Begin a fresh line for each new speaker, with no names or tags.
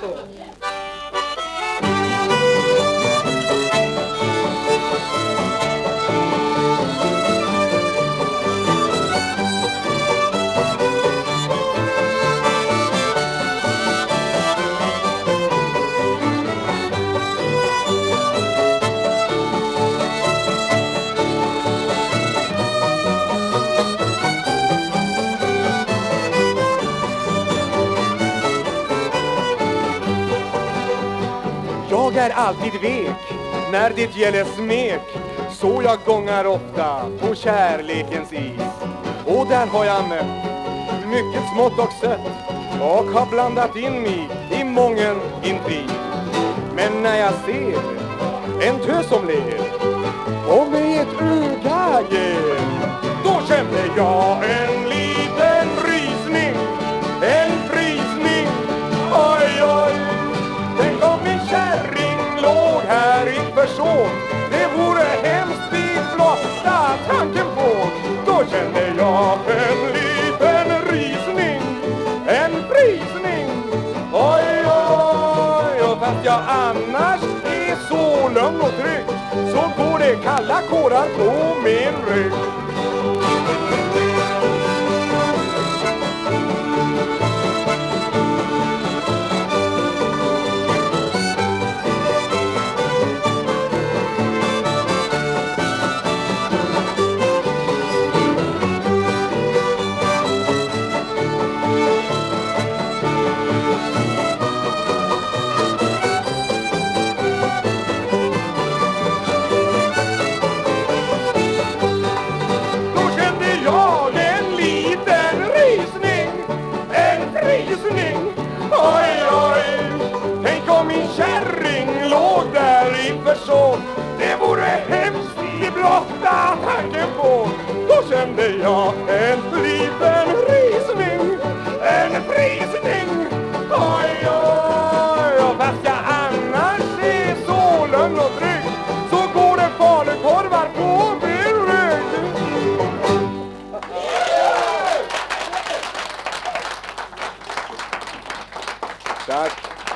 så.
Jag är alltid vek. När det gäller smek Så jag gångar ofta på kärlekens is. Och där har jag mött mycket smått och sött Och har blandat in mig i mången intrig Men när jag ser en tös som ler Och med ett öga person. Det vore hemskt vid blotta tanken på. Då kände jag en liten rysning En frysning. Oj, oj, och fast jag annars är så lugn och trygg. Så går det kalla kårar på min rygg. En Oj, oj. Tänk om min kärring låg där i person Det vore hemskt i blotta tanken på. Då kände jag en liten That